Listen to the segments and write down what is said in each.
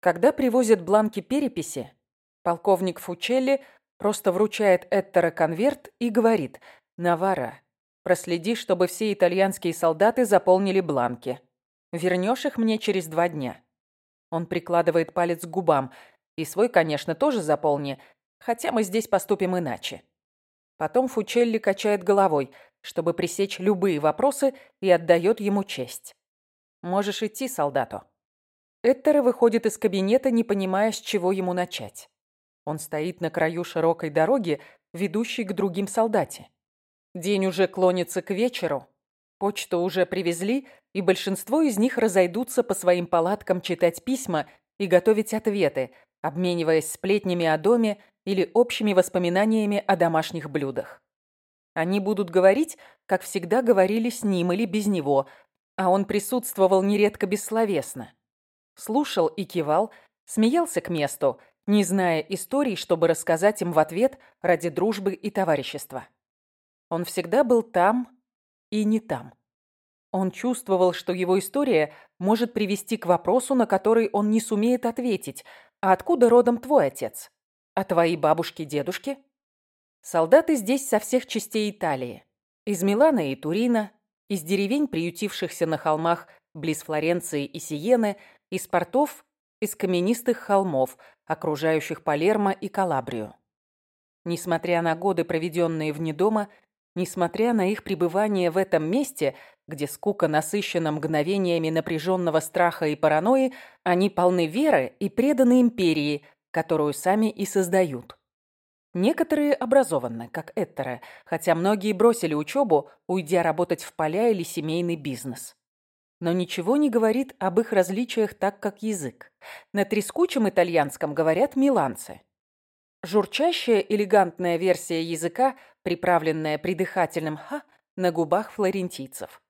Когда привозят бланки переписи, полковник Фучелли просто вручает Эттера конверт и говорит «Навара, проследи, чтобы все итальянские солдаты заполнили бланки. Вернешь их мне через два дня». Он прикладывает палец к губам. И свой, конечно, тоже заполни, хотя мы здесь поступим иначе. Потом Фучелли качает головой, чтобы пресечь любые вопросы, и отдает ему честь. «Можешь идти, солдату». Эттера выходит из кабинета, не понимая, с чего ему начать. Он стоит на краю широкой дороги, ведущей к другим солдате. День уже клонится к вечеру. Почту уже привезли, и большинство из них разойдутся по своим палаткам читать письма и готовить ответы, обмениваясь сплетнями о доме или общими воспоминаниями о домашних блюдах. Они будут говорить, как всегда говорили с ним или без него, а он присутствовал нередко бессловесно. Слушал и кивал, смеялся к месту, не зная историй, чтобы рассказать им в ответ ради дружбы и товарищества. Он всегда был там и не там. Он чувствовал, что его история может привести к вопросу, на который он не сумеет ответить. А откуда родом твой отец? А твои бабушки-дедушки? Солдаты здесь со всех частей Италии. Из Милана и Турина, из деревень, приютившихся на холмах близ Флоренции и Сиены, из портов, из каменистых холмов, окружающих Палермо и Калабрию. Несмотря на годы, проведенные вне дома, несмотря на их пребывание в этом месте, где скука насыщена мгновениями напряженного страха и паранойи, они полны веры и преданы империи, которую сами и создают. Некоторые образованы, как Эттера, хотя многие бросили учебу, уйдя работать в поля или семейный бизнес но ничего не говорит об их различиях так, как язык. На трескучем итальянском говорят миланцы. Журчащая элегантная версия языка, приправленная придыхательным «ха» на губах флорентийцев.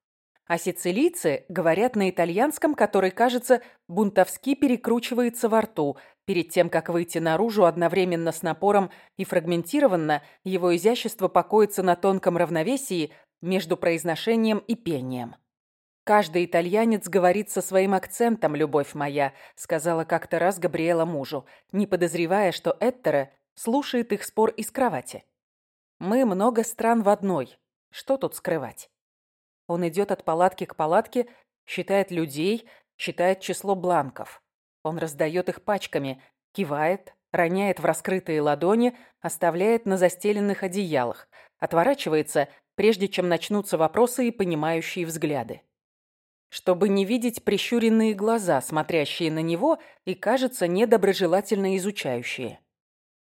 А сицилийцы говорят на итальянском, который, кажется, бунтовски перекручивается во рту, перед тем, как выйти наружу одновременно с напором и фрагментированно, его изящество покоится на тонком равновесии между произношением и пением. «Каждый итальянец говорит со своим акцентом, любовь моя», сказала как-то раз Габриэла мужу, не подозревая, что Эттере слушает их спор из кровати. «Мы много стран в одной. Что тут скрывать?» Он идет от палатки к палатке, считает людей, считает число бланков. Он раздает их пачками, кивает, роняет в раскрытые ладони, оставляет на застеленных одеялах, отворачивается, прежде чем начнутся вопросы и понимающие взгляды чтобы не видеть прищуренные глаза, смотрящие на него и, кажется, недоброжелательно изучающие.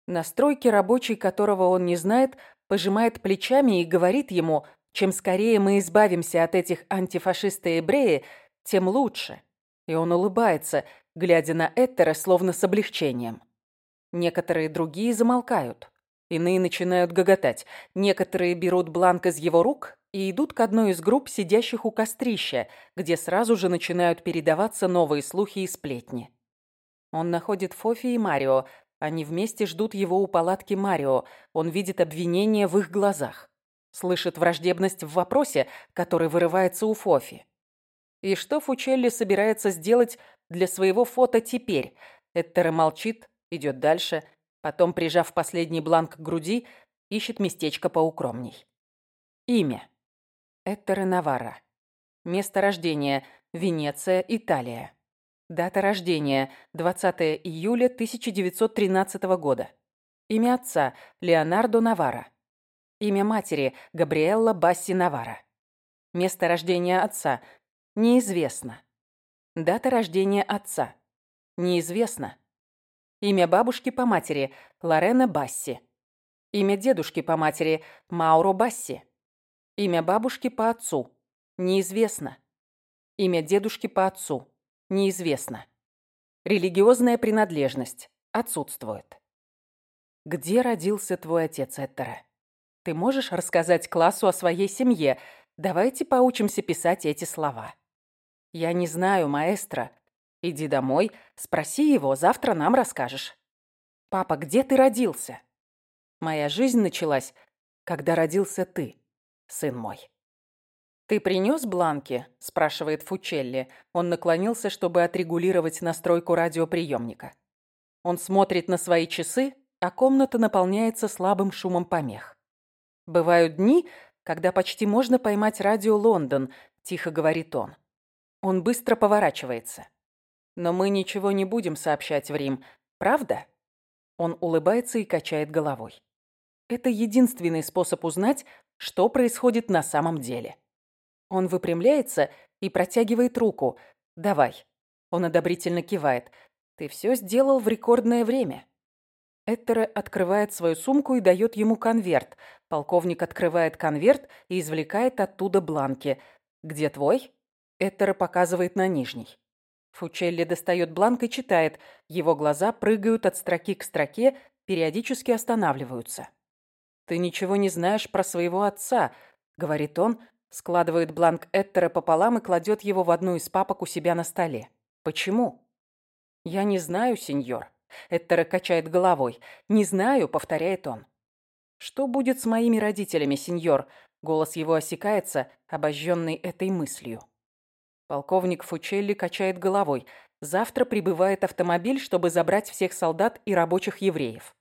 На стройке рабочий, которого он не знает, пожимает плечами и говорит ему, чем скорее мы избавимся от этих антифашиста-евреи, тем лучше. И он улыбается, глядя на Эттера словно с облегчением. Некоторые другие замолкают. Иные начинают гоготать. Некоторые берут бланк из его рук и идут к одной из групп, сидящих у кострища, где сразу же начинают передаваться новые слухи и сплетни. Он находит Фофи и Марио. Они вместе ждут его у палатки Марио. Он видит обвинение в их глазах. Слышит враждебность в вопросе, который вырывается у Фофи. И что Фучелли собирается сделать для своего фото теперь? Эттере молчит, идет дальше, потом, прижав последний бланк к груди, ищет местечко поукромней. Имя. Эттере Наварра. Место рождения – Венеция, Италия. Дата рождения – 20 июля 1913 года. Имя отца – Леонардо Навара. Имя матери – Габриэлла Басси Навара. Место рождения отца – неизвестно. Дата рождения отца – неизвестно. Имя бабушки по матери – Лорена Басси. Имя дедушки по матери – Мауро Басси. Имя бабушки по отцу. Неизвестно. Имя дедушки по отцу. Неизвестно. Религиозная принадлежность. Отсутствует. Где родился твой отец, Эттера? Ты можешь рассказать классу о своей семье? Давайте поучимся писать эти слова. Я не знаю, маэстро. Иди домой, спроси его, завтра нам расскажешь. Папа, где ты родился? Моя жизнь началась, когда родился ты сын мой. «Ты принес бланки?» – спрашивает Фучелли. Он наклонился, чтобы отрегулировать настройку радиоприемника. Он смотрит на свои часы, а комната наполняется слабым шумом помех. «Бывают дни, когда почти можно поймать радио «Лондон», – тихо говорит он. Он быстро поворачивается. «Но мы ничего не будем сообщать в Рим, правда?» Он улыбается и качает головой. Это единственный способ узнать, что происходит на самом деле. Он выпрямляется и протягивает руку. «Давай». Он одобрительно кивает. «Ты все сделал в рекордное время». Эттере открывает свою сумку и дает ему конверт. Полковник открывает конверт и извлекает оттуда бланки. «Где твой?» Эттере показывает на нижний. Фучелли достает бланк и читает. Его глаза прыгают от строки к строке, периодически останавливаются. «Ты ничего не знаешь про своего отца», — говорит он, складывает бланк Эттера пополам и кладет его в одну из папок у себя на столе. «Почему?» «Я не знаю, сеньор». Эттера качает головой. «Не знаю», — повторяет он. «Что будет с моими родителями, сеньор?» Голос его осекается, обожженный этой мыслью. Полковник Фучелли качает головой. «Завтра прибывает автомобиль, чтобы забрать всех солдат и рабочих евреев.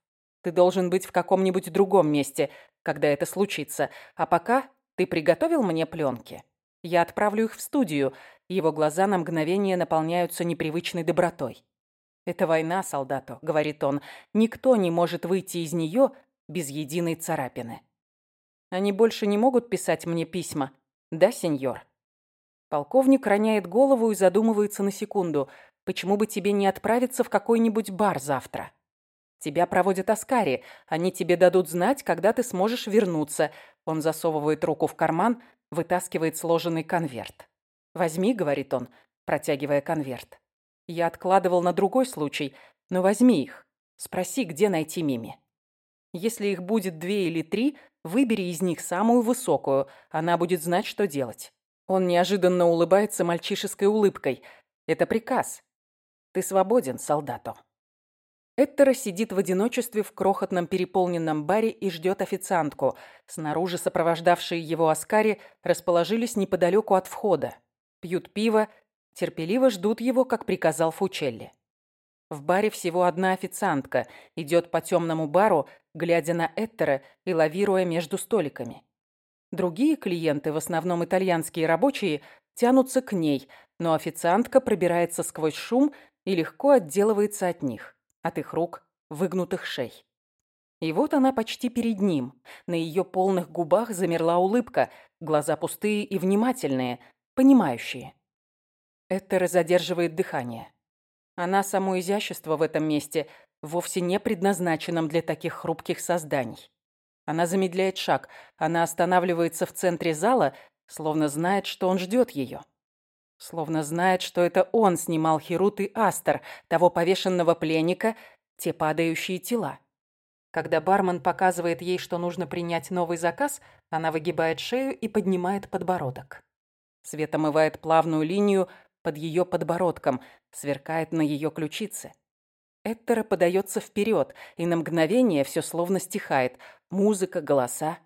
Ты должен быть в каком-нибудь другом месте, когда это случится. А пока ты приготовил мне пленки? Я отправлю их в студию. Его глаза на мгновение наполняются непривычной добротой. «Это война, солдату», — говорит он. «Никто не может выйти из нее без единой царапины». «Они больше не могут писать мне письма, да, сеньор?» Полковник роняет голову и задумывается на секунду. «Почему бы тебе не отправиться в какой-нибудь бар завтра?» Тебя проводят Аскари. Они тебе дадут знать, когда ты сможешь вернуться. Он засовывает руку в карман, вытаскивает сложенный конверт. «Возьми», — говорит он, протягивая конверт. «Я откладывал на другой случай, но возьми их. Спроси, где найти Мими. Если их будет две или три, выбери из них самую высокую. Она будет знать, что делать». Он неожиданно улыбается мальчишеской улыбкой. «Это приказ. Ты свободен, солдату». Эттера сидит в одиночестве в крохотном переполненном баре и ждет официантку. Снаружи сопровождавшие его Аскари расположились неподалеку от входа. Пьют пиво, терпеливо ждут его, как приказал Фучелли. В баре всего одна официантка, идет по темному бару, глядя на Эттера и лавируя между столиками. Другие клиенты, в основном итальянские рабочие, тянутся к ней, но официантка пробирается сквозь шум и легко отделывается от них от их рук, выгнутых шей. И вот она почти перед ним. На ее полных губах замерла улыбка, глаза пустые и внимательные, понимающие. Этера задерживает дыхание. Она само изящество в этом месте, вовсе не предназначенном для таких хрупких созданий. Она замедляет шаг, она останавливается в центре зала, словно знает, что он ждет ее. Словно знает, что это он снимал Херут и Астер, того повешенного пленника, те падающие тела. Когда бармен показывает ей, что нужно принять новый заказ, она выгибает шею и поднимает подбородок. Свет омывает плавную линию под ее подбородком, сверкает на ее ключице. Эттера подается вперед, и на мгновение все словно стихает. Музыка, голоса.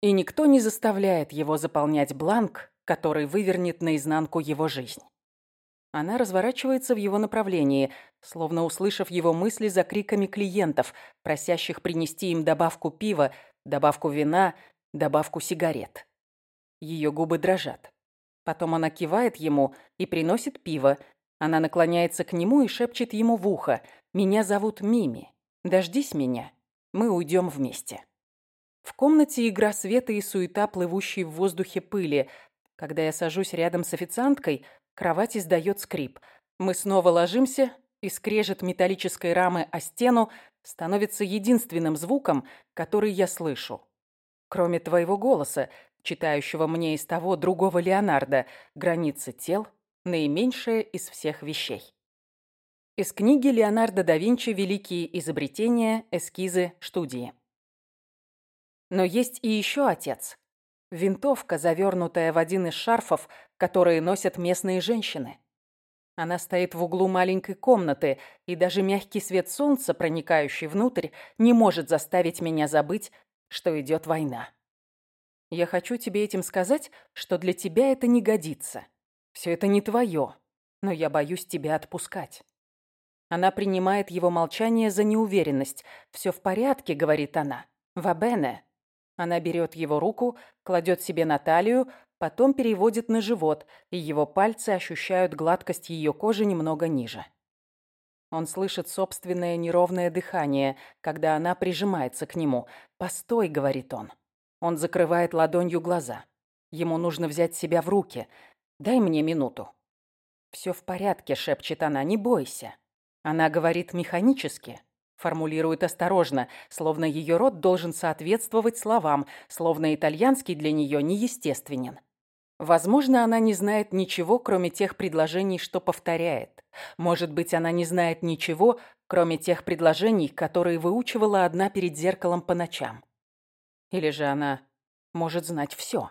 И никто не заставляет его заполнять бланк, который вывернет наизнанку его жизнь. Она разворачивается в его направлении, словно услышав его мысли за криками клиентов, просящих принести им добавку пива, добавку вина, добавку сигарет. Ее губы дрожат. Потом она кивает ему и приносит пиво. Она наклоняется к нему и шепчет ему в ухо. «Меня зовут Мими. Дождись меня. Мы уйдем вместе». В комнате игра света и суета, плывущей в воздухе пыли – когда я сажусь рядом с официанткой, кровать издает скрип. Мы снова ложимся, и скрежет металлической рамы о стену становится единственным звуком, который я слышу. Кроме твоего голоса, читающего мне из того другого Леонардо, границы тел – наименьшая из всех вещей. Из книги Леонардо да Винчи «Великие изобретения, эскизы, студии». Но есть и еще отец, Винтовка, завернутая в один из шарфов, которые носят местные женщины. Она стоит в углу маленькой комнаты, и даже мягкий свет солнца, проникающий внутрь, не может заставить меня забыть, что идет война. Я хочу тебе этим сказать, что для тебя это не годится. Все это не твое, но я боюсь тебя отпускать. Она принимает его молчание за неуверенность. «Все в порядке», — говорит она. «Вабене». Она берет его руку, кладет себе на талию, потом переводит на живот, и его пальцы ощущают гладкость ее кожи немного ниже. Он слышит собственное неровное дыхание, когда она прижимается к нему. «Постой», — говорит он. Он закрывает ладонью глаза. Ему нужно взять себя в руки. «Дай мне минуту». «Все в порядке», — шепчет она, — «не бойся». Она говорит механически, формулирует осторожно, словно ее рот должен соответствовать словам, словно итальянский для нее неестественен. Возможно, она не знает ничего, кроме тех предложений, что повторяет. Может быть, она не знает ничего, кроме тех предложений, которые выучивала одна перед зеркалом по ночам. Или же она может знать все.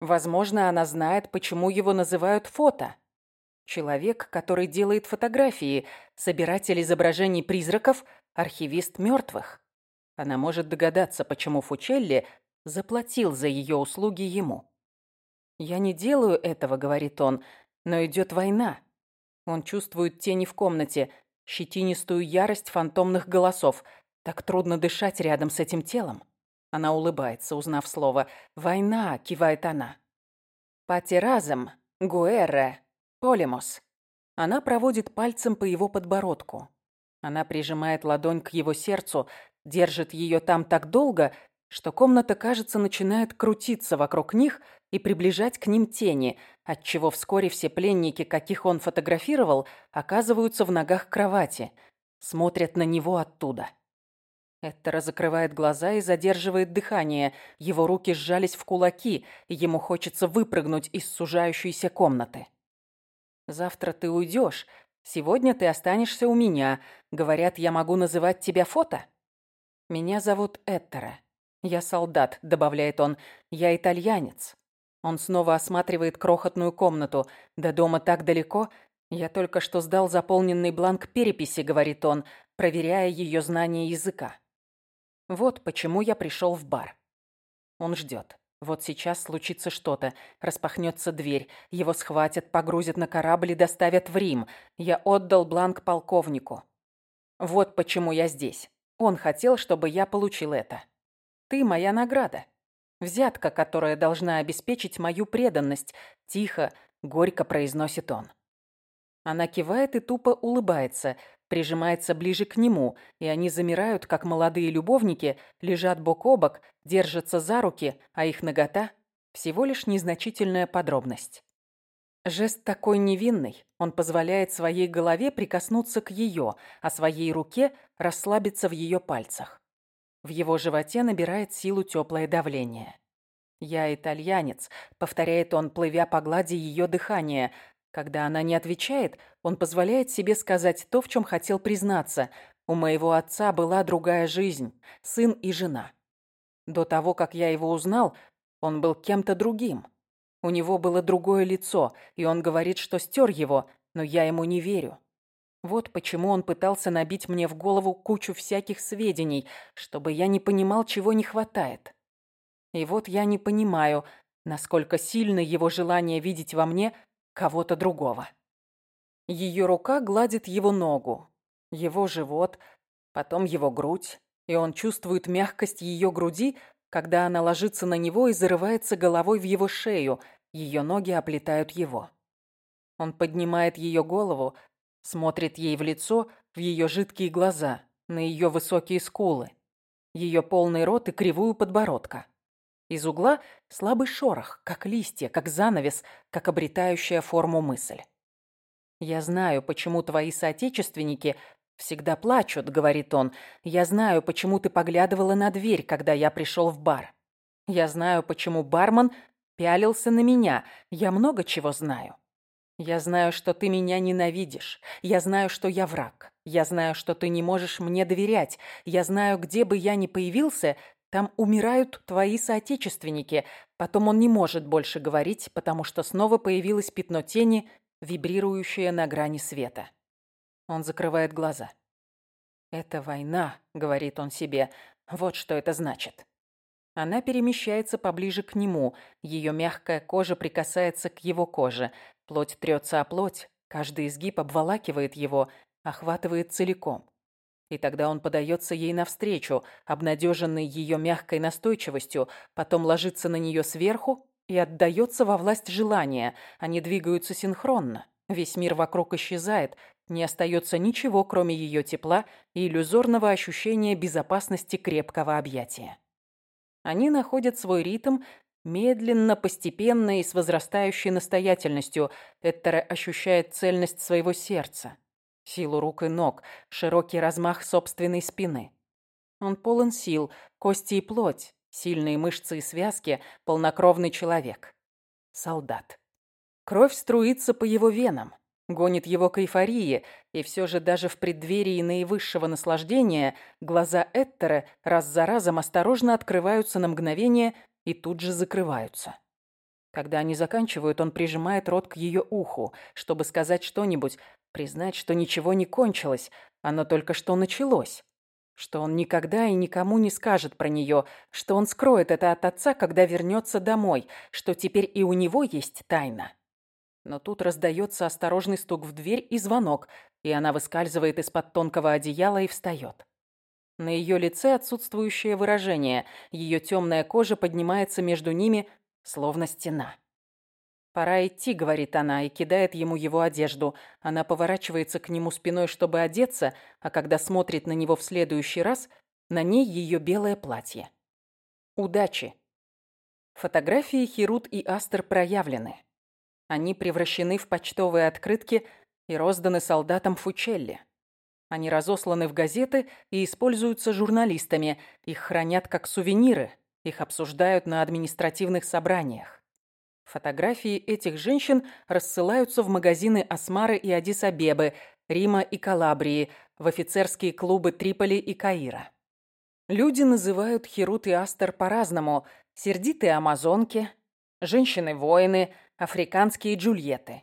Возможно, она знает, почему его называют фото. Человек, который делает фотографии, собиратель изображений призраков, архивист мертвых. Она может догадаться, почему Фучелли заплатил за ее услуги ему. «Я не делаю этого», — говорит он, — «но идет война». Он чувствует тени в комнате, щетинистую ярость фантомных голосов. Так трудно дышать рядом с этим телом. Она улыбается, узнав слово. «Война», — кивает она. «Патеразм, гуэре, полемос». Она проводит пальцем по его подбородку. Она прижимает ладонь к его сердцу, держит ее там так долго, что комната, кажется, начинает крутиться вокруг них и приближать к ним тени, отчего вскоре все пленники, каких он фотографировал, оказываются в ногах кровати, смотрят на него оттуда. Эттера закрывает глаза и задерживает дыхание. Его руки сжались в кулаки, и ему хочется выпрыгнуть из сужающейся комнаты. «Завтра ты уйдешь. Сегодня ты останешься у меня. Говорят, я могу называть тебя фото?» «Меня зовут Эттера. Я солдат», — добавляет он. «Я итальянец». Он снова осматривает крохотную комнату. До дома так далеко. «Я только что сдал заполненный бланк переписи», — говорит он, проверяя ее знание языка. Вот почему я пришел в бар. Он ждет. Вот сейчас случится что-то. Распахнется дверь. Его схватят, погрузят на корабль и доставят в Рим. Я отдал бланк полковнику. Вот почему я здесь. Он хотел, чтобы я получил это. Ты моя награда. Взятка, которая должна обеспечить мою преданность. Тихо, горько произносит он. Она кивает и тупо улыбается прижимается ближе к нему, и они замирают, как молодые любовники, лежат бок о бок, держатся за руки, а их нагота – всего лишь незначительная подробность. Жест такой невинный, он позволяет своей голове прикоснуться к ее, а своей руке расслабиться в ее пальцах. В его животе набирает силу теплое давление. «Я итальянец», — повторяет он, плывя по глади ее дыхания, когда она не отвечает, он позволяет себе сказать то, в чем хотел признаться. У моего отца была другая жизнь, сын и жена. До того, как я его узнал, он был кем-то другим. У него было другое лицо, и он говорит, что стер его, но я ему не верю. Вот почему он пытался набить мне в голову кучу всяких сведений, чтобы я не понимал, чего не хватает. И вот я не понимаю, насколько сильно его желание видеть во мне кого-то другого. Ее рука гладит его ногу, его живот, потом его грудь, и он чувствует мягкость ее груди, когда она ложится на него и зарывается головой в его шею, ее ноги оплетают его. Он поднимает ее голову, смотрит ей в лицо, в ее жидкие глаза, на ее высокие скулы, ее полный рот и кривую подбородка. Из угла слабый шорох, как листья, как занавес, как обретающая форму мысль. «Я знаю, почему твои соотечественники всегда плачут», — говорит он. «Я знаю, почему ты поглядывала на дверь, когда я пришел в бар. Я знаю, почему бармен пялился на меня. Я много чего знаю. Я знаю, что ты меня ненавидишь. Я знаю, что я враг. Я знаю, что ты не можешь мне доверять. Я знаю, где бы я ни появился, там умирают твои соотечественники. Потом он не может больше говорить, потому что снова появилось пятно тени, вибрирующее на грани света. Он закрывает глаза. «Это война», — говорит он себе. «Вот что это значит». Она перемещается поближе к нему, ее мягкая кожа прикасается к его коже, плоть трется о плоть, каждый изгиб обволакивает его, охватывает целиком. И тогда он подается ей навстречу, обнадеженный ее мягкой настойчивостью, потом ложится на нее сверху и отдается во власть желания. Они двигаются синхронно. Весь мир вокруг исчезает, не остается ничего, кроме ее тепла и иллюзорного ощущения безопасности крепкого объятия. Они находят свой ритм медленно, постепенно и с возрастающей настоятельностью. Этера ощущает цельность своего сердца, силу рук и ног, широкий размах собственной спины. Он полон сил, кости и плоть, сильные мышцы и связки, полнокровный человек. Солдат. Кровь струится по его венам гонит его к эйфории, и все же даже в преддверии наивысшего наслаждения глаза Эттера раз за разом осторожно открываются на мгновение и тут же закрываются. Когда они заканчивают, он прижимает рот к ее уху, чтобы сказать что-нибудь, признать, что ничего не кончилось, оно только что началось. Что он никогда и никому не скажет про нее, что он скроет это от отца, когда вернется домой, что теперь и у него есть тайна. Но тут раздается осторожный стук в дверь и звонок, и она выскальзывает из-под тонкого одеяла и встает. На ее лице отсутствующее выражение, ее темная кожа поднимается между ними, словно стена. «Пора идти», — говорит она, и кидает ему его одежду. Она поворачивается к нему спиной, чтобы одеться, а когда смотрит на него в следующий раз, на ней ее белое платье. Удачи. Фотографии Херут и Астер проявлены. Они превращены в почтовые открытки и розданы солдатам Фучелли. Они разосланы в газеты и используются журналистами. Их хранят как сувениры. Их обсуждают на административных собраниях. Фотографии этих женщин рассылаются в магазины Асмары и Адис-Абебы, Рима и Калабрии, в офицерские клубы Триполи и Каира. Люди называют Херут и Астер по-разному. Сердитые амазонки, женщины-воины – африканские Джульетты.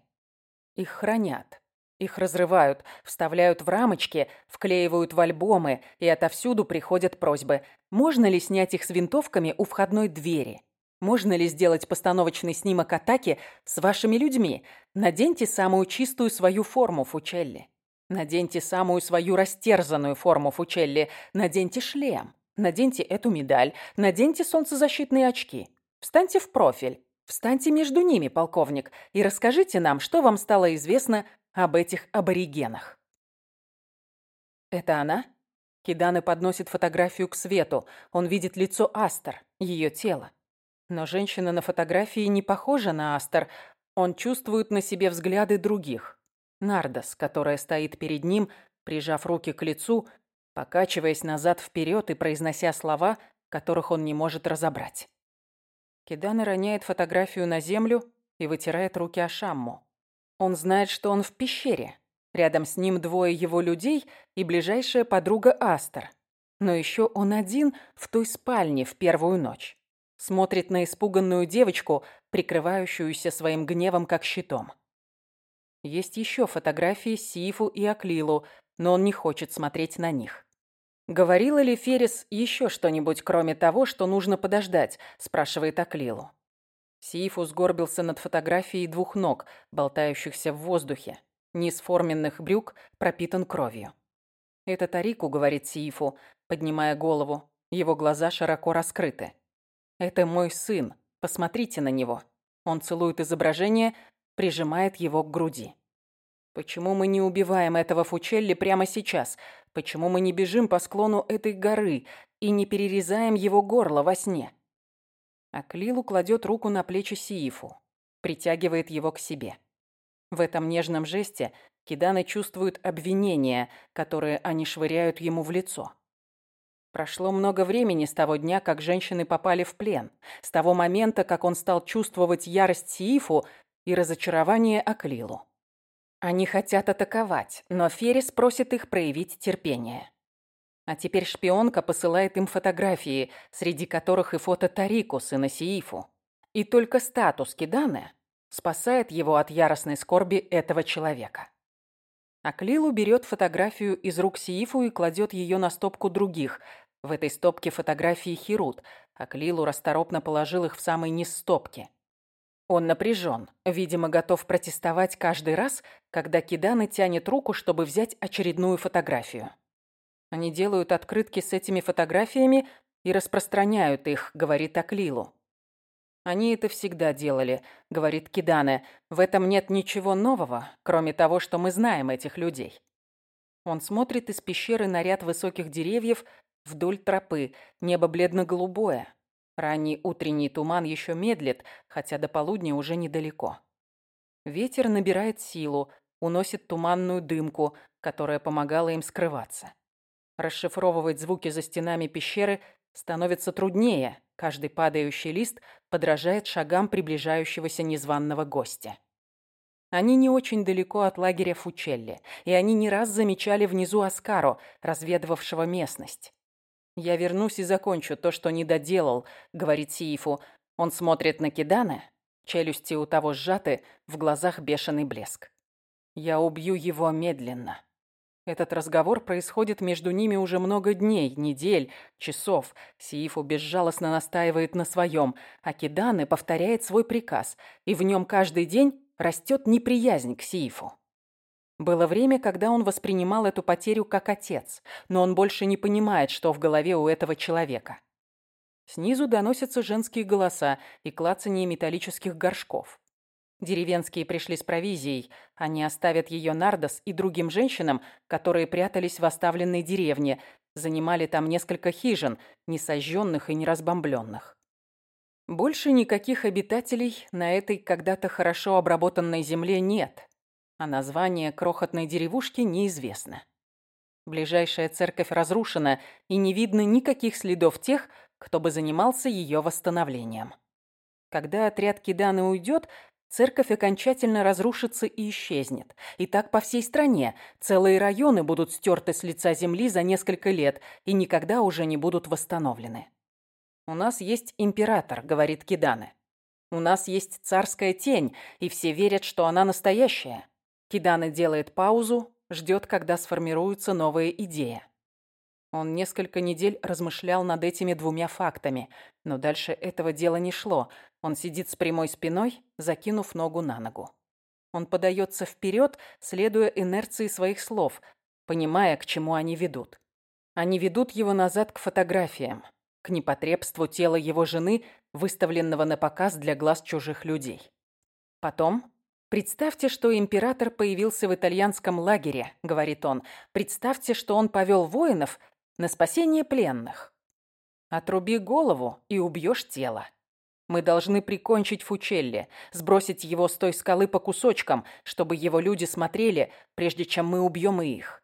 Их хранят. Их разрывают, вставляют в рамочки, вклеивают в альбомы, и отовсюду приходят просьбы. Можно ли снять их с винтовками у входной двери? Можно ли сделать постановочный снимок атаки с вашими людьми? Наденьте самую чистую свою форму, Фучелли. Наденьте самую свою растерзанную форму, Фучелли. Наденьте шлем. Наденьте эту медаль. Наденьте солнцезащитные очки. Встаньте в профиль. Встаньте между ними, полковник, и расскажите нам, что вам стало известно об этих аборигенах. Это она? Киданы подносит фотографию к свету. Он видит лицо Астер, ее тело. Но женщина на фотографии не похожа на Астер. Он чувствует на себе взгляды других. Нардос, которая стоит перед ним, прижав руки к лицу, покачиваясь назад-вперед и произнося слова, которых он не может разобрать. Кидана роняет фотографию на землю и вытирает руки о шамму. Он знает, что он в пещере. Рядом с ним двое его людей и ближайшая подруга Астер. Но еще он один в той спальне в первую ночь. Смотрит на испуганную девочку, прикрывающуюся своим гневом как щитом. Есть еще фотографии Сифу и Аклилу, но он не хочет смотреть на них. «Говорила ли Феррис еще что-нибудь, кроме того, что нужно подождать?» – спрашивает Аклилу. Сиифу сгорбился над фотографией двух ног, болтающихся в воздухе. Низ форменных брюк пропитан кровью. «Это Тарику», — говорит Сиифу, поднимая голову. Его глаза широко раскрыты. «Это мой сын. Посмотрите на него». Он целует изображение, прижимает его к груди. «Почему мы не убиваем этого Фучелли прямо сейчас? Почему мы не бежим по склону этой горы и не перерезаем его горло во сне? Аклилу кладет руку на плечи Сиифу, притягивает его к себе. В этом нежном жесте Киданы чувствуют обвинение, которое они швыряют ему в лицо. Прошло много времени с того дня, как женщины попали в плен, с того момента, как он стал чувствовать ярость Сиифу и разочарование Аклилу. Они хотят атаковать, но Феррис просит их проявить терпение. А теперь шпионка посылает им фотографии, среди которых и фото Тарику, сына Сиифу. И только статус Киданы спасает его от яростной скорби этого человека. Аклилу берет фотографию из рук Сиифу и кладет ее на стопку других. В этой стопке фотографии Хирут. а Клилу расторопно положил их в самый низ стопки. Он напряжен, видимо, готов протестовать каждый раз, когда Кидана тянет руку, чтобы взять очередную фотографию. Они делают открытки с этими фотографиями и распространяют их, говорит Аклилу. «Они это всегда делали», — говорит Кидане. «В этом нет ничего нового, кроме того, что мы знаем этих людей». Он смотрит из пещеры на ряд высоких деревьев вдоль тропы. Небо бледно-голубое. Ранний утренний туман еще медлит, хотя до полудня уже недалеко. Ветер набирает силу, уносит туманную дымку, которая помогала им скрываться. Расшифровывать звуки за стенами пещеры становится труднее. Каждый падающий лист подражает шагам приближающегося незваного гостя. Они не очень далеко от лагеря Фучелли, и они не раз замечали внизу Аскаро, разведывавшего местность. «Я вернусь и закончу то, что не доделал», — говорит Сиифу. Он смотрит на Кидана, челюсти у того сжаты, в глазах бешеный блеск. «Я убью его медленно». Этот разговор происходит между ними уже много дней, недель, часов. Сиифу безжалостно настаивает на своем, а Киданы повторяет свой приказ, и в нем каждый день растет неприязнь к Сиифу. Было время, когда он воспринимал эту потерю как отец, но он больше не понимает, что в голове у этого человека. Снизу доносятся женские голоса и клацание металлических горшков. Деревенские пришли с провизией. Они оставят ее Нардос и другим женщинам, которые прятались в оставленной деревне, занимали там несколько хижин, не сожженных и не разбомбленных. Больше никаких обитателей на этой когда-то хорошо обработанной земле нет, а название крохотной деревушки неизвестно. Ближайшая церковь разрушена, и не видно никаких следов тех, кто бы занимался ее восстановлением. Когда отряд Киданы уйдет, церковь окончательно разрушится и исчезнет. И так по всей стране. Целые районы будут стерты с лица земли за несколько лет и никогда уже не будут восстановлены. «У нас есть император», — говорит Кидане. «У нас есть царская тень, и все верят, что она настоящая». Кидане делает паузу, ждет, когда сформируется новая идея. Он несколько недель размышлял над этими двумя фактами, но дальше этого дела не шло. Он сидит с прямой спиной, закинув ногу на ногу. Он подается вперед, следуя инерции своих слов, понимая, к чему они ведут. Они ведут его назад к фотографиям, к непотребству тела его жены, выставленного на показ для глаз чужих людей. Потом «Представьте, что император появился в итальянском лагере», — говорит он. «Представьте, что он повел воинов на спасение пленных. Отруби голову и убьешь тело. Мы должны прикончить Фучелли, сбросить его с той скалы по кусочкам, чтобы его люди смотрели, прежде чем мы убьем и их.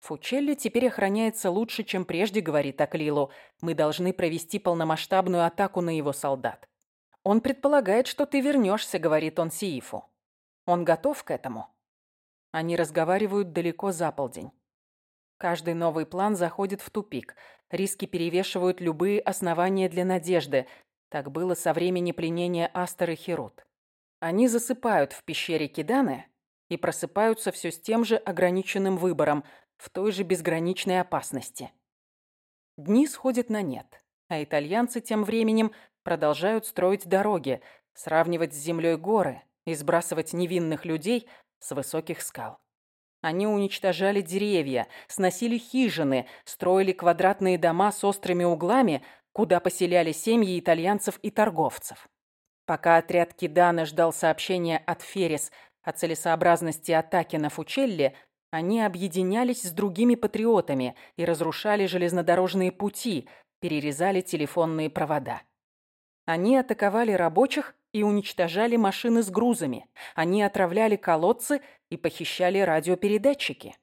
Фучелли теперь охраняется лучше, чем прежде, говорит Аклилу. Мы должны провести полномасштабную атаку на его солдат. Он предполагает, что ты вернешься, говорит он Сиифу. Он готов к этому. Они разговаривают далеко за полдень. Каждый новый план заходит в тупик. Риски перевешивают любые основания для надежды. Так было со времени пленения Астер и Херут. Они засыпают в пещере Киданы и просыпаются все с тем же ограниченным выбором, в той же безграничной опасности. Дни сходят на нет, а итальянцы тем временем продолжают строить дороги, сравнивать с землей горы и сбрасывать невинных людей с высоких скал. Они уничтожали деревья, сносили хижины, строили квадратные дома с острыми углами, куда поселяли семьи итальянцев и торговцев. Пока отряд Кидана ждал сообщения от Феррис о целесообразности атаки на Фучелли, они объединялись с другими патриотами и разрушали железнодорожные пути, перерезали телефонные провода. Они атаковали рабочих и уничтожали машины с грузами. Они отравляли колодцы и похищали радиопередатчики.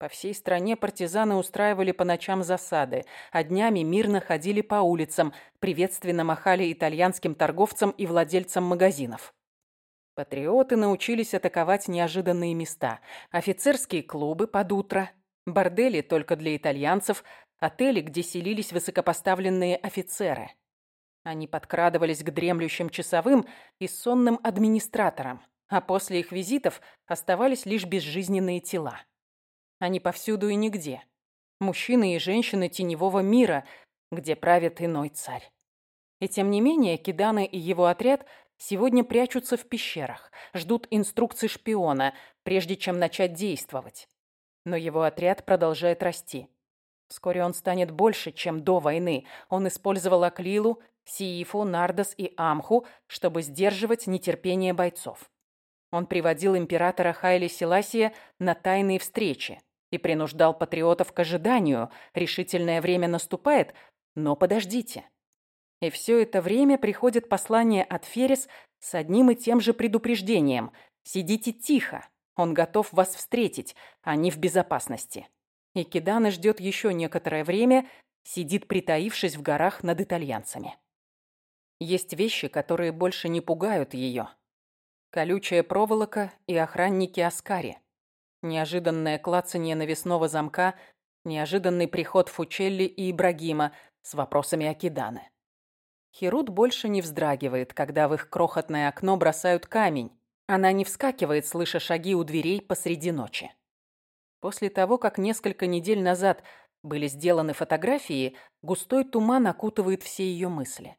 По всей стране партизаны устраивали по ночам засады, а днями мирно ходили по улицам, приветственно махали итальянским торговцам и владельцам магазинов. Патриоты научились атаковать неожиданные места. Офицерские клубы под утро, бордели только для итальянцев, отели, где селились высокопоставленные офицеры – они подкрадывались к дремлющим часовым и сонным администраторам, а после их визитов оставались лишь безжизненные тела. Они повсюду и нигде. Мужчины и женщины теневого мира, где правит иной царь. И тем не менее, Киданы и его отряд сегодня прячутся в пещерах, ждут инструкций шпиона, прежде чем начать действовать. Но его отряд продолжает расти. Вскоре он станет больше, чем до войны. Он использовал Аклилу, Сиифу, Нардос и Амху, чтобы сдерживать нетерпение бойцов. Он приводил императора Хайли Селасия на тайные встречи и принуждал патриотов к ожиданию. Решительное время наступает, но подождите. И все это время приходит послание от Ферес с одним и тем же предупреждением. «Сидите тихо, он готов вас встретить, они в безопасности». И Кидана ждет еще некоторое время, сидит притаившись в горах над итальянцами. Есть вещи, которые больше не пугают ее. Колючая проволока и охранники Аскари. Неожиданное клацанье навесного замка, неожиданный приход Фучелли и Ибрагима с вопросами Акиданы. Херут больше не вздрагивает, когда в их крохотное окно бросают камень. Она не вскакивает, слыша шаги у дверей посреди ночи. После того, как несколько недель назад были сделаны фотографии, густой туман окутывает все ее мысли.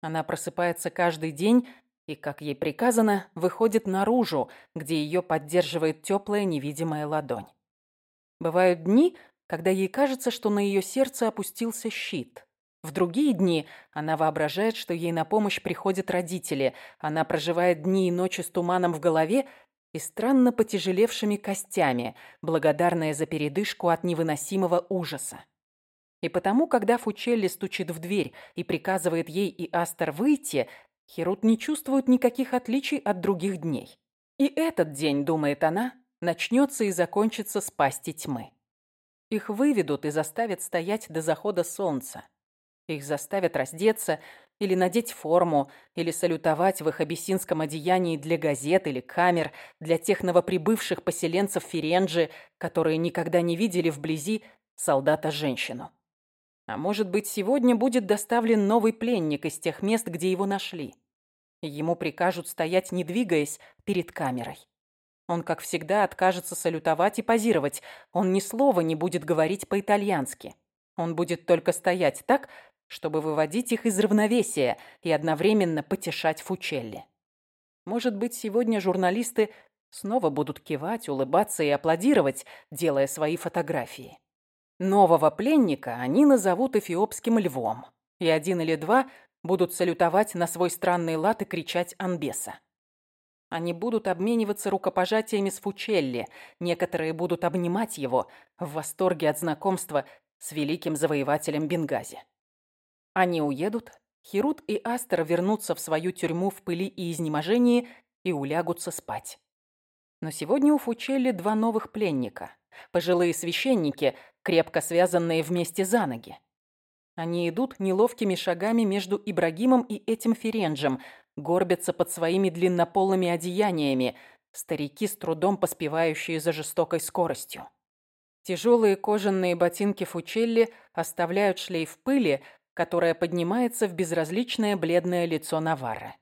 Она просыпается каждый день и, как ей приказано, выходит наружу, где ее поддерживает теплая невидимая ладонь. Бывают дни, когда ей кажется, что на ее сердце опустился щит. В другие дни она воображает, что ей на помощь приходят родители. Она проживает дни и ночи с туманом в голове и странно потяжелевшими костями, благодарная за передышку от невыносимого ужаса. И потому, когда Фучелли стучит в дверь и приказывает ей и Астер выйти, Херут не чувствует никаких отличий от других дней. И этот день, думает она, начнется и закончится с пасти тьмы. Их выведут и заставят стоять до захода солнца. Их заставят раздеться или надеть форму, или салютовать в их абиссинском одеянии для газет или камер, для тех новоприбывших поселенцев Ференджи, которые никогда не видели вблизи солдата-женщину. А может быть, сегодня будет доставлен новый пленник из тех мест, где его нашли. Ему прикажут стоять, не двигаясь, перед камерой. Он, как всегда, откажется салютовать и позировать. Он ни слова не будет говорить по-итальянски. Он будет только стоять так, чтобы выводить их из равновесия и одновременно потешать Фучелли. Может быть, сегодня журналисты снова будут кивать, улыбаться и аплодировать, делая свои фотографии. Нового пленника они назовут эфиопским львом, и один или два будут салютовать на свой странный лад и кричать «Анбеса». Они будут обмениваться рукопожатиями с Фучелли, некоторые будут обнимать его в восторге от знакомства с великим завоевателем Бенгази. Они уедут, Херут и Астер вернутся в свою тюрьму в пыли и изнеможении и улягутся спать. Но сегодня у Фучелли два новых пленника. Пожилые священники, крепко связанные вместе за ноги. Они идут неловкими шагами между Ибрагимом и этим Ференджем, горбятся под своими длиннополыми одеяниями, старики с трудом поспевающие за жестокой скоростью. Тяжелые кожаные ботинки Фучелли оставляют шлейф пыли, которая поднимается в безразличное бледное лицо Наварры.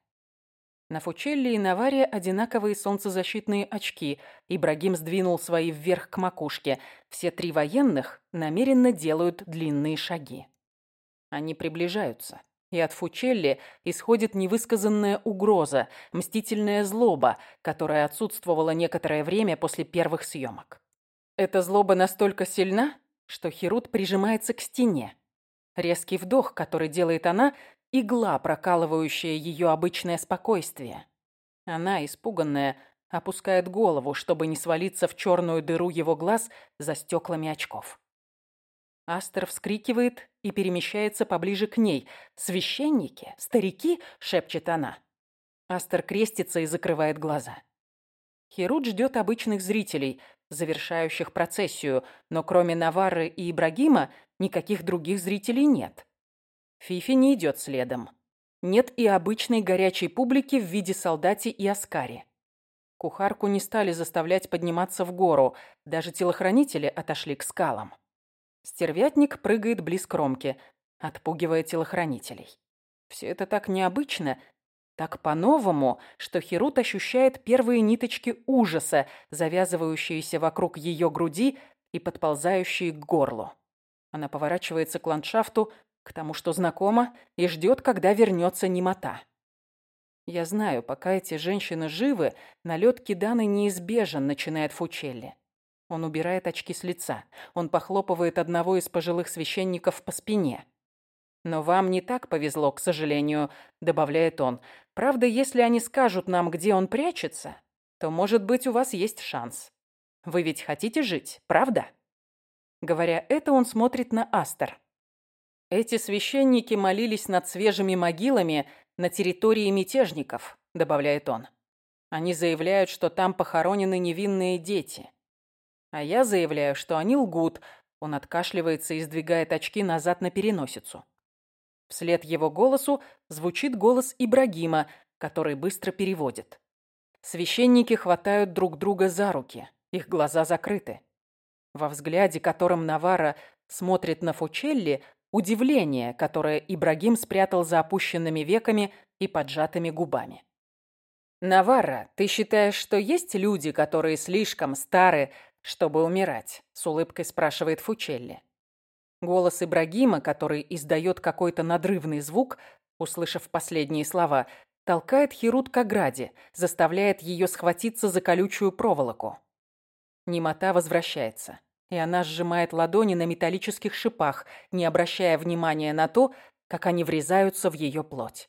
На Фучелли и Наваре одинаковые солнцезащитные очки. Ибрагим сдвинул свои вверх к макушке. Все три военных намеренно делают длинные шаги. Они приближаются. И от Фучелли исходит невысказанная угроза, мстительная злоба, которая отсутствовала некоторое время после первых съемок. Эта злоба настолько сильна, что Херут прижимается к стене, Резкий вдох, который делает она, игла, прокалывающая ее обычное спокойствие. Она, испуганная, опускает голову, чтобы не свалиться в черную дыру его глаз за стеклами очков. Астер вскрикивает и перемещается поближе к ней. «Священники? Старики?» — шепчет она. Астер крестится и закрывает глаза. Херут ждет обычных зрителей, завершающих процессию, но кроме Навары и Ибрагима никаких других зрителей нет. Фифи не идет следом. Нет и обычной горячей публики в виде солдати и аскари. Кухарку не стали заставлять подниматься в гору, даже телохранители отошли к скалам. Стервятник прыгает близ кромки, отпугивая телохранителей. Все это так необычно, так по-новому, что Херут ощущает первые ниточки ужаса, завязывающиеся вокруг ее груди и подползающие к горлу. Она поворачивается к ландшафту, к тому, что знакома, и ждет, когда вернется немота. Я знаю, пока эти женщины живы, налет Киданы неизбежен, начинает Фучелли. Он убирает очки с лица. Он похлопывает одного из пожилых священников по спине. «Но вам не так повезло, к сожалению», — добавляет он. «Правда, если они скажут нам, где он прячется, то, может быть, у вас есть шанс. Вы ведь хотите жить, правда?» Говоря это, он смотрит на Астер. «Эти священники молились над свежими могилами на территории мятежников», — добавляет он. «Они заявляют, что там похоронены невинные дети. А я заявляю, что они лгут». Он откашливается и сдвигает очки назад на переносицу. Вслед его голосу звучит голос Ибрагима, который быстро переводит. Священники хватают друг друга за руки, их глаза закрыты. Во взгляде, которым Навара смотрит на Фучелли, удивление, которое Ибрагим спрятал за опущенными веками и поджатыми губами. «Навара, ты считаешь, что есть люди, которые слишком стары, чтобы умирать?» — с улыбкой спрашивает Фучелли. Голос Ибрагима, который издает какой-то надрывный звук, услышав последние слова, толкает Херут к ограде, заставляет ее схватиться за колючую проволоку. Немота возвращается, и она сжимает ладони на металлических шипах, не обращая внимания на то, как они врезаются в ее плоть.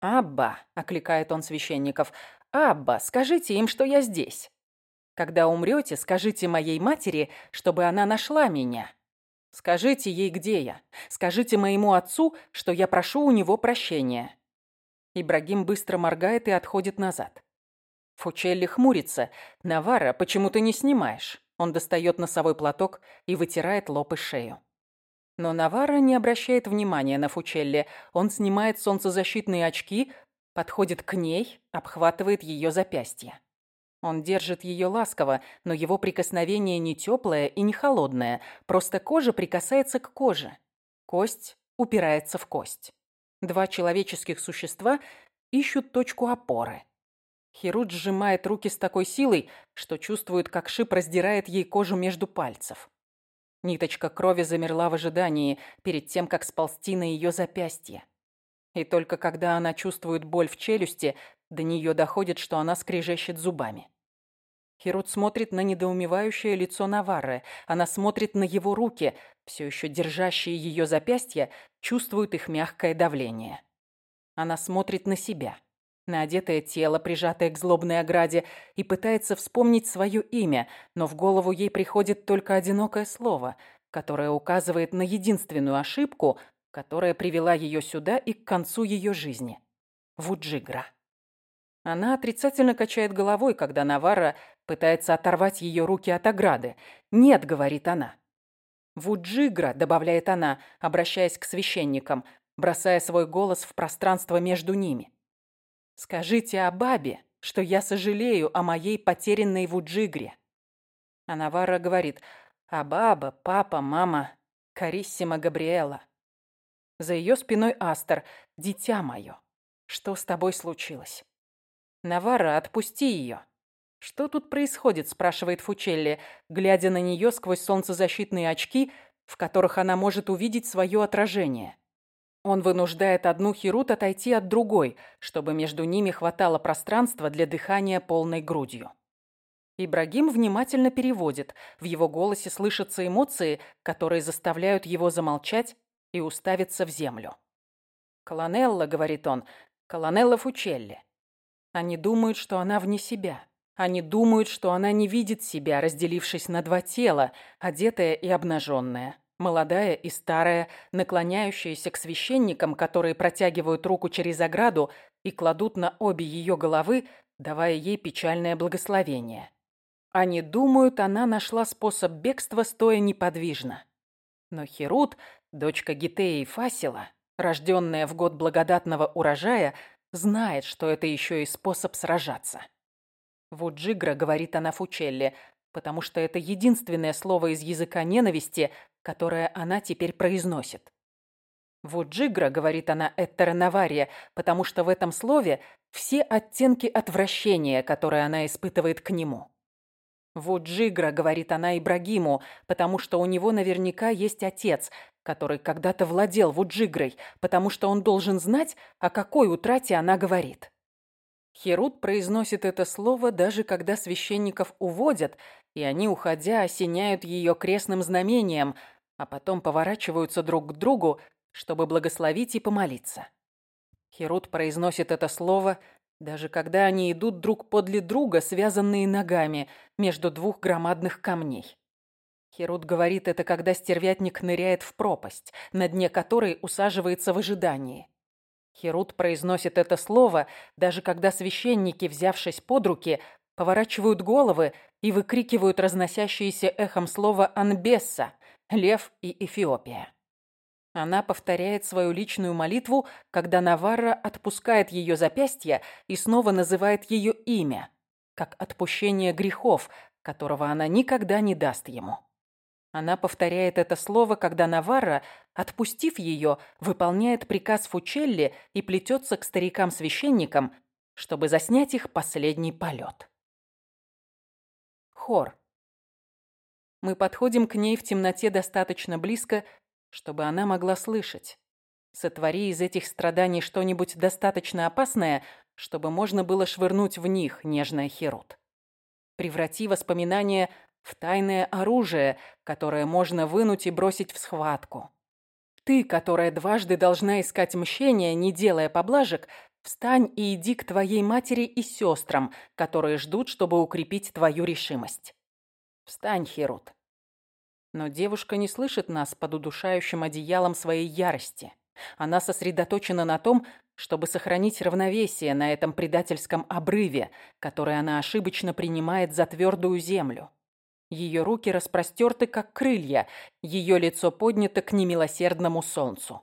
«Абба!» — окликает он священников. «Абба, скажите им, что я здесь. Когда умрете, скажите моей матери, чтобы она нашла меня». Скажите ей, где я. Скажите моему отцу, что я прошу у него прощения». Ибрагим быстро моргает и отходит назад. Фучелли хмурится. «Навара, почему ты не снимаешь?» Он достает носовой платок и вытирает лоб и шею. Но Навара не обращает внимания на Фучелли. Он снимает солнцезащитные очки, подходит к ней, обхватывает ее запястье. Он держит ее ласково, но его прикосновение не теплое и не холодное, просто кожа прикасается к коже. Кость упирается в кость. Два человеческих существа ищут точку опоры. Хирут сжимает руки с такой силой, что чувствует, как шип раздирает ей кожу между пальцев. Ниточка крови замерла в ожидании перед тем, как сползти на ее запястье. И только когда она чувствует боль в челюсти, до нее доходит, что она скрежещет зубами. Херут смотрит на недоумевающее лицо Наварры. Она смотрит на его руки, все еще держащие ее запястья, чувствует их мягкое давление. Она смотрит на себя, на одетое тело, прижатое к злобной ограде, и пытается вспомнить свое имя, но в голову ей приходит только одинокое слово, которое указывает на единственную ошибку, которая привела ее сюда и к концу ее жизни. Вуджигра. Она отрицательно качает головой, когда Навара пытается оторвать ее руки от ограды. «Нет», — говорит она. «Вуджигра», — добавляет она, обращаясь к священникам, бросая свой голос в пространство между ними. «Скажите о бабе, что я сожалею о моей потерянной Вуджигре». А Навара говорит «А баба, папа, мама, Кариссима Габриэла». За ее спиной Астер «Дитя мое, что с тобой случилось?» «Навара, отпусти ее!» «Что тут происходит?» – спрашивает Фучелли, глядя на нее сквозь солнцезащитные очки, в которых она может увидеть свое отражение. Он вынуждает одну Херут отойти от другой, чтобы между ними хватало пространства для дыхания полной грудью. Ибрагим внимательно переводит. В его голосе слышатся эмоции, которые заставляют его замолчать и уставиться в землю. «Колонелла», — говорит он, — «колонелла Фучелли. Они думают, что она вне себя. Они думают, что она не видит себя, разделившись на два тела, одетая и обнаженная. Молодая и старая, наклоняющаяся к священникам, которые протягивают руку через ограду и кладут на обе ее головы, давая ей печальное благословение. Они думают, она нашла способ бегства, стоя неподвижно. Но Херут, дочка Гитеи Фасила, рожденная в год благодатного урожая, знает, что это еще и способ сражаться. Вуджигра говорит она Фучелле, потому что это единственное слово из языка ненависти, которое она теперь произносит. Вуджигра, говорит она Эттера Навария, потому что в этом слове все оттенки отвращения, которые она испытывает к нему. Вот Джигра, говорит она Ибрагиму, потому что у него наверняка есть отец, который когда-то владел Вуджигрой, потому что он должен знать, о какой утрате она говорит. Херут произносит это слово даже когда священников уводят, и они, уходя, осеняют ее крестным знамением, а потом поворачиваются друг к другу, чтобы благословить и помолиться. Херут произносит это слово, даже когда они идут друг подле друга, связанные ногами, между двух громадных камней. Херут говорит это, когда стервятник ныряет в пропасть, на дне которой усаживается в ожидании. Херут произносит это слово, даже когда священники, взявшись под руки, поворачивают головы и выкрикивают разносящееся эхом слово «Анбесса» — «Лев» и «Эфиопия». Она повторяет свою личную молитву, когда Наварра отпускает ее запястье и снова называет ее имя, как отпущение грехов, которого она никогда не даст ему. Она повторяет это слово, когда Наварра, отпустив ее, выполняет приказ Фучелли и плетется к старикам-священникам, чтобы заснять их последний полет. Хор. Мы подходим к ней в темноте достаточно близко, чтобы она могла слышать. Сотвори из этих страданий что-нибудь достаточно опасное, чтобы можно было швырнуть в них, нежная Херут. Преврати воспоминания в тайное оружие, которое можно вынуть и бросить в схватку. Ты, которая дважды должна искать мщения, не делая поблажек, встань и иди к твоей матери и сестрам, которые ждут, чтобы укрепить твою решимость. Встань, Херут. Но девушка не слышит нас под удушающим одеялом своей ярости. Она сосредоточена на том, чтобы сохранить равновесие на этом предательском обрыве, который она ошибочно принимает за твердую землю. Ее руки распростерты, как крылья, ее лицо поднято к немилосердному солнцу.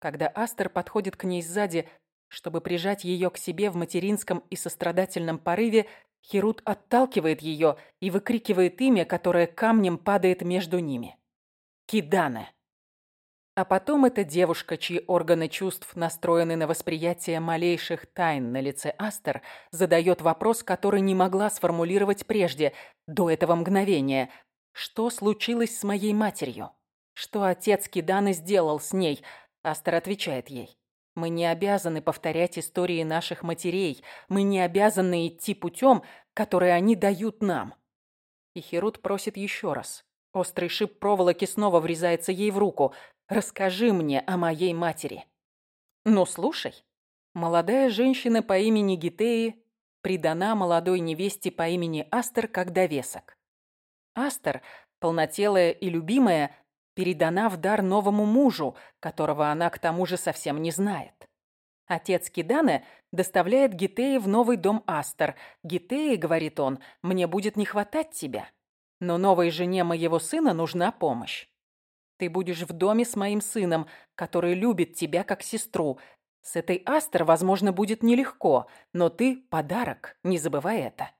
Когда Астер подходит к ней сзади, чтобы прижать ее к себе в материнском и сострадательном порыве, Херут отталкивает ее и выкрикивает имя, которое камнем падает между ними. Кидана. А потом эта девушка, чьи органы чувств настроены на восприятие малейших тайн на лице Астер, задает вопрос, который не могла сформулировать прежде, до этого мгновения. Что случилось с моей матерью? Что отец Киданы сделал с ней? Астер отвечает ей. Мы не обязаны повторять истории наших матерей. Мы не обязаны идти путем, который они дают нам. И Херут просит еще раз. Острый шип проволоки снова врезается ей в руку. «Расскажи мне о моей матери». «Ну, слушай». Молодая женщина по имени Гитеи придана молодой невесте по имени Астер как довесок. Астер, полнотелая и любимая, передана в дар новому мужу, которого она к тому же совсем не знает. Отец Киданы доставляет Гитеи в новый дом Астер. «Гитеи, — говорит он, — мне будет не хватать тебя. Но новой жене моего сына нужна помощь. Ты будешь в доме с моим сыном, который любит тебя как сестру. С этой Астер, возможно, будет нелегко, но ты — подарок, не забывай это.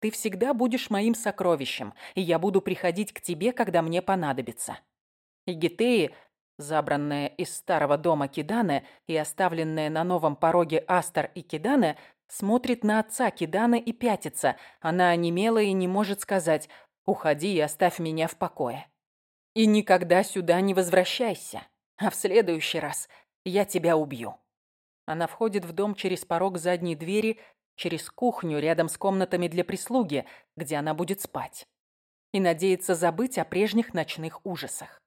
Ты всегда будешь моим сокровищем, и я буду приходить к тебе, когда мне понадобится. И Гитеи, забранная из старого дома Киданы и оставленная на новом пороге Астер и Киданы, смотрит на отца Киданы и пятится. Она онемела и не может сказать «Уходи и оставь меня в покое». И никогда сюда не возвращайся, а в следующий раз я тебя убью. Она входит в дом через порог задней двери, через кухню рядом с комнатами для прислуги, где она будет спать, и надеется забыть о прежних ночных ужасах.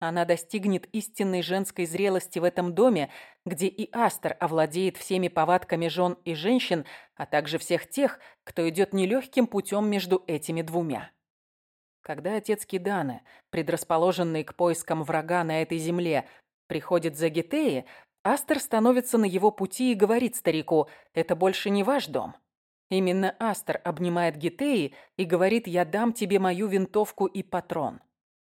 Она достигнет истинной женской зрелости в этом доме, где и Астер овладеет всеми повадками жен и женщин, а также всех тех, кто идет нелегким путем между этими двумя. Когда отец Киданы, предрасположенный к поискам врага на этой земле, приходит за Гетеи, Астер становится на его пути и говорит старику «Это больше не ваш дом». Именно Астер обнимает Гетеи и говорит «Я дам тебе мою винтовку и патрон».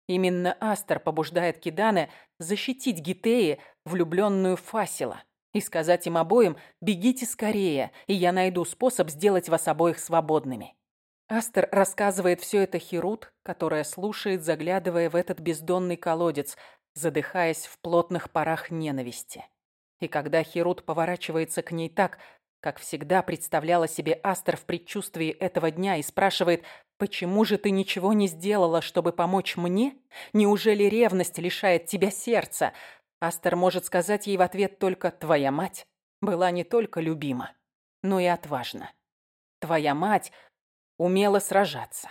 Именно Астер побуждает Кидане защитить Гитеи, влюбленную Фасила, и сказать им обоим «бегите скорее, и я найду способ сделать вас обоих свободными». Астер рассказывает все это Херут, которая слушает, заглядывая в этот бездонный колодец, задыхаясь в плотных парах ненависти. И когда Херут поворачивается к ней так, как всегда представляла себе Астер в предчувствии этого дня и спрашивает Почему же ты ничего не сделала, чтобы помочь мне? Неужели ревность лишает тебя сердца? Астер может сказать ей в ответ только «Твоя мать была не только любима, но и отважна. Твоя мать умела сражаться».